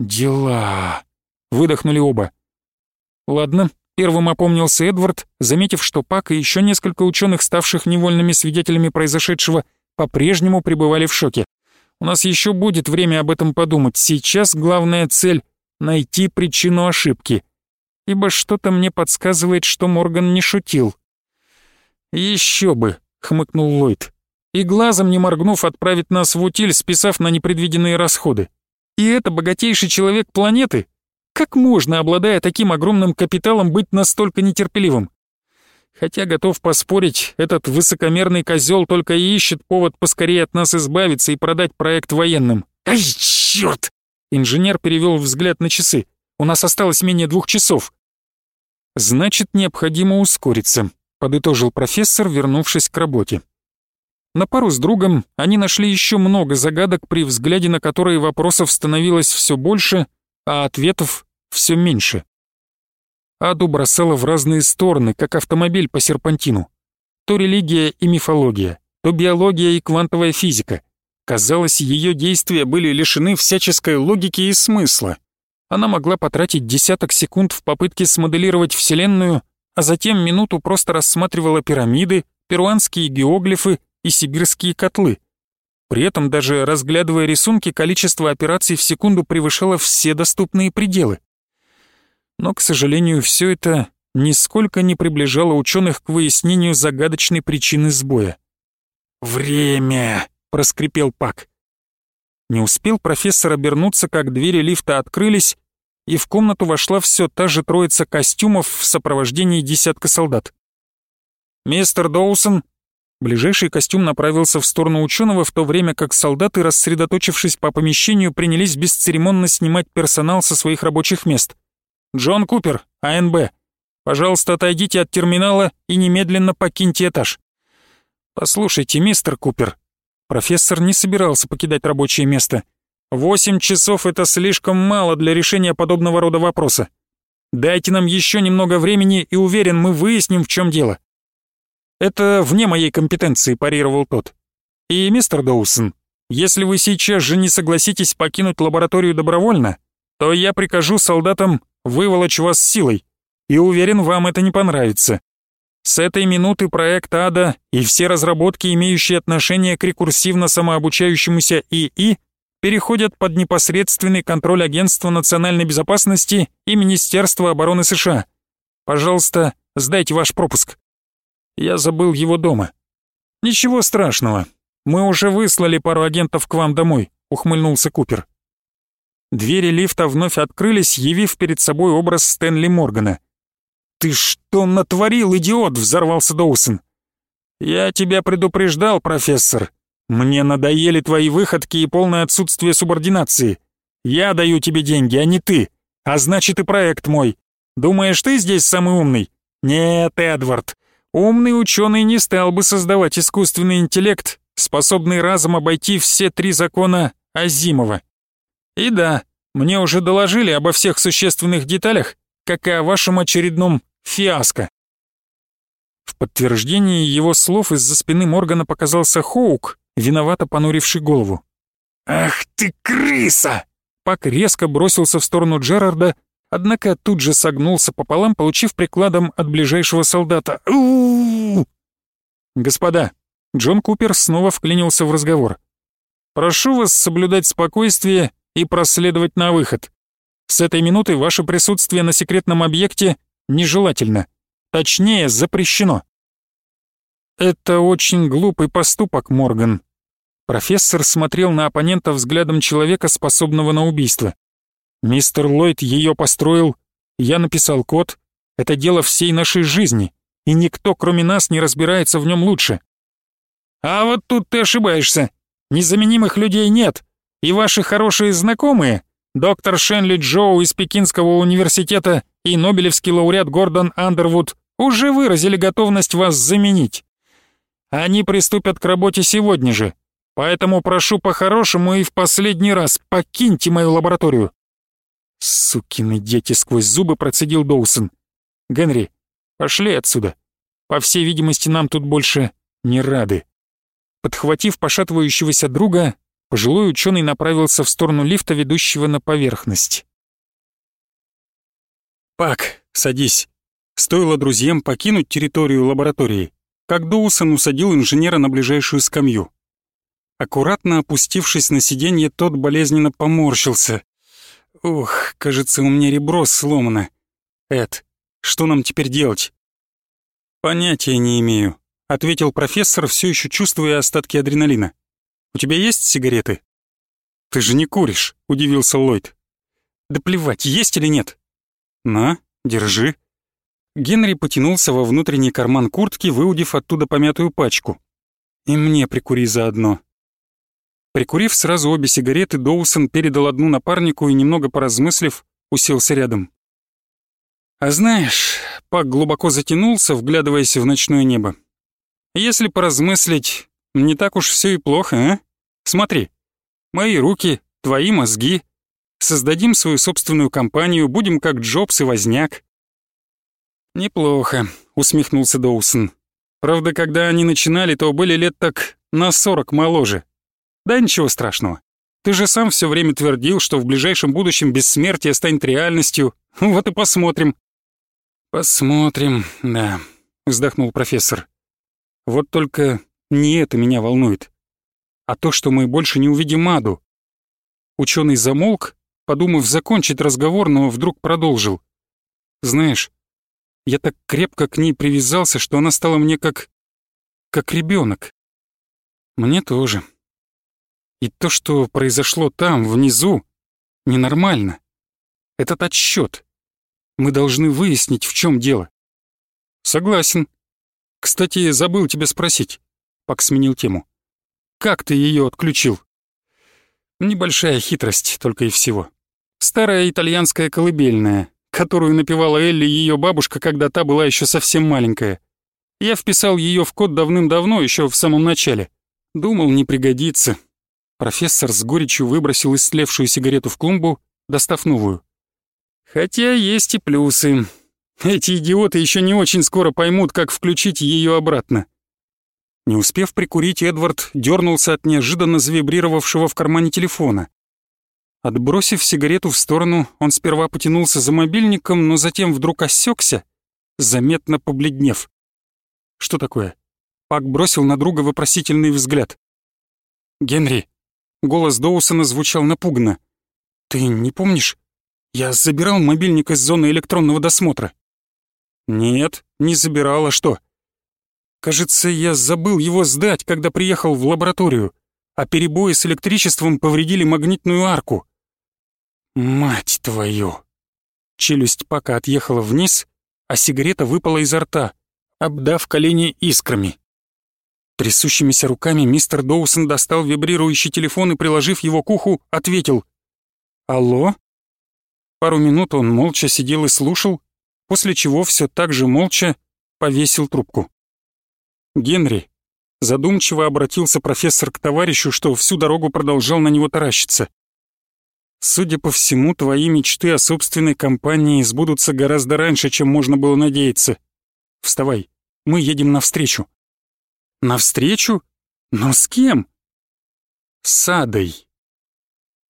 «Дела...» — выдохнули оба. «Ладно», — первым опомнился Эдвард, заметив, что Пак и еще несколько ученых, ставших невольными свидетелями произошедшего, по-прежнему пребывали в шоке. «У нас еще будет время об этом подумать. Сейчас главная цель — найти причину ошибки. Ибо что-то мне подсказывает, что Морган не шутил». «Еще бы», — хмыкнул Ллойд и глазом не моргнув отправит нас в утиль, списав на непредвиденные расходы. И это богатейший человек планеты? Как можно, обладая таким огромным капиталом, быть настолько нетерпеливым? Хотя готов поспорить, этот высокомерный козел только и ищет повод поскорее от нас избавиться и продать проект военным. Ай, черт! Инженер перевел взгляд на часы. У нас осталось менее двух часов. Значит, необходимо ускориться, подытожил профессор, вернувшись к работе. На пару с другом они нашли еще много загадок, при взгляде на которые вопросов становилось все больше, а ответов все меньше. Аду бросала в разные стороны, как автомобиль по серпантину. То религия и мифология, то биология и квантовая физика. Казалось, ее действия были лишены всяческой логики и смысла. Она могла потратить десяток секунд в попытке смоделировать Вселенную, а затем минуту просто рассматривала пирамиды, перуанские геоглифы и сибирские котлы. При этом даже разглядывая рисунки, количество операций в секунду превышало все доступные пределы. Но, к сожалению, все это нисколько не приближало ученых к выяснению загадочной причины сбоя. «Время!» — проскрипел Пак. Не успел профессор обернуться, как двери лифта открылись, и в комнату вошла все та же троица костюмов в сопровождении десятка солдат. «Мистер Доусон, Ближайший костюм направился в сторону ученого, в то время как солдаты, рассредоточившись по помещению, принялись бесцеремонно снимать персонал со своих рабочих мест. «Джон Купер, АНБ, пожалуйста, отойдите от терминала и немедленно покиньте этаж». «Послушайте, мистер Купер». Профессор не собирался покидать рабочее место. «Восемь часов — это слишком мало для решения подобного рода вопроса. Дайте нам еще немного времени, и уверен, мы выясним, в чем дело. «Это вне моей компетенции», — парировал тот. «И, мистер Доусон, если вы сейчас же не согласитесь покинуть лабораторию добровольно, то я прикажу солдатам выволочь вас силой, и уверен, вам это не понравится. С этой минуты проект АДА и все разработки, имеющие отношение к рекурсивно самообучающемуся ИИ, переходят под непосредственный контроль Агентства национальной безопасности и Министерства обороны США. Пожалуйста, сдайте ваш пропуск. Я забыл его дома. Ничего страшного. Мы уже выслали пару агентов к вам домой, ухмыльнулся Купер. Двери лифта вновь открылись, явив перед собой образ Стэнли Моргана. «Ты что натворил, идиот?» — взорвался Доусон. «Я тебя предупреждал, профессор. Мне надоели твои выходки и полное отсутствие субординации. Я даю тебе деньги, а не ты. А значит и проект мой. Думаешь, ты здесь самый умный? Нет, Эдвард. Умный ученый не стал бы создавать искусственный интеллект, способный разом обойти все три закона Азимова. И да, мне уже доложили обо всех существенных деталях, как и о вашем очередном фиаско. В подтверждении его слов из-за спины Моргана показался Хоук, виновато понуривший голову. «Ах ты крыса!» Пак резко бросился в сторону Джерарда, однако тут же согнулся пополам, получив прикладом от ближайшего солдата. у у, -у! «Господа!» Джон Купер снова вклинился в разговор. «Прошу вас соблюдать спокойствие и проследовать на выход. С этой минуты ваше присутствие на секретном объекте нежелательно. Точнее, запрещено. Это очень глупый поступок, Морган. Профессор смотрел на оппонента взглядом человека, способного на убийство. Мистер Ллойд ее построил, я написал код. Это дело всей нашей жизни, и никто, кроме нас, не разбирается в нем лучше. А вот тут ты ошибаешься. Незаменимых людей нет, и ваши хорошие знакомые, доктор Шенли Джоу из Пекинского университета и Нобелевский лауреат Гордон Андервуд, уже выразили готовность вас заменить. Они приступят к работе сегодня же, поэтому прошу по-хорошему и в последний раз покиньте мою лабораторию». «Сукины дети!» — сквозь зубы процедил Доусон. «Генри, пошли отсюда. По всей видимости, нам тут больше не рады». Подхватив пошатывающегося друга, пожилой ученый направился в сторону лифта, ведущего на поверхность. «Пак, садись». Стоило друзьям покинуть территорию лаборатории, как Доусон усадил инженера на ближайшую скамью. Аккуратно опустившись на сиденье, тот болезненно поморщился. «Ух, кажется, у меня ребро сломано. Эд, что нам теперь делать?» «Понятия не имею», — ответил профессор, все еще чувствуя остатки адреналина. «У тебя есть сигареты?» «Ты же не куришь», — удивился Ллойд. «Да плевать, есть или нет?» «На, держи». Генри потянулся во внутренний карман куртки, выудив оттуда помятую пачку. «И мне прикури заодно». Прикурив сразу обе сигареты, Доусон передал одну напарнику и, немного поразмыслив, уселся рядом. «А знаешь...» — Пак глубоко затянулся, вглядываясь в ночное небо. «Если поразмыслить, не так уж все и плохо, а? Смотри, мои руки, твои мозги, Создадим свою собственную компанию, будем как Джобс и Возняк». «Неплохо», — усмехнулся Доусон. «Правда, когда они начинали, то были лет так на сорок моложе. Да ничего страшного. Ты же сам все время твердил, что в ближайшем будущем бессмертие станет реальностью. Вот и посмотрим». «Посмотрим, да», — вздохнул профессор. «Вот только не это меня волнует, а то, что мы больше не увидим Аду». Ученый замолк, подумав закончить разговор, но вдруг продолжил. «Знаешь, я так крепко к ней привязался, что она стала мне как... как ребенок. Мне тоже. И то, что произошло там, внизу, ненормально. Этот отсчет. Мы должны выяснить, в чем дело. Согласен. Кстати, забыл тебя спросить. Пак сменил тему. Как ты ее отключил? Небольшая хитрость, только и всего. Старая итальянская колыбельная, которую напевала Элли ее бабушка, когда та была еще совсем маленькая. Я вписал ее в код давным-давно, еще в самом начале. Думал, не пригодится. Профессор с горечью выбросил истлевшую сигарету в клумбу, достав новую. Хотя есть и плюсы. Эти идиоты еще не очень скоро поймут, как включить ее обратно. Не успев прикурить, Эдвард дернулся от неожиданно завибрировавшего в кармане телефона. Отбросив сигарету в сторону, он сперва потянулся за мобильником, но затем вдруг осекся, заметно побледнев. «Что такое?» Пак бросил на друга вопросительный взгляд. «Генри!» Голос Доусона звучал напуганно. «Ты не помнишь? Я забирал мобильник из зоны электронного досмотра». «Нет, не забирал, а что?» «Кажется, я забыл его сдать, когда приехал в лабораторию, а перебои с электричеством повредили магнитную арку. «Мать твою!» Челюсть Пака отъехала вниз, а сигарета выпала изо рта, обдав колени искрами. Трясущимися руками мистер Доусон достал вибрирующий телефон и, приложив его к уху, ответил «Алло?» Пару минут он молча сидел и слушал, после чего все так же молча повесил трубку. «Генри», задумчиво обратился профессор к товарищу, что всю дорогу продолжал на него таращиться. Судя по всему, твои мечты о собственной компании сбудутся гораздо раньше, чем можно было надеяться. Вставай, мы едем навстречу. Навстречу? Но с кем? С Адой.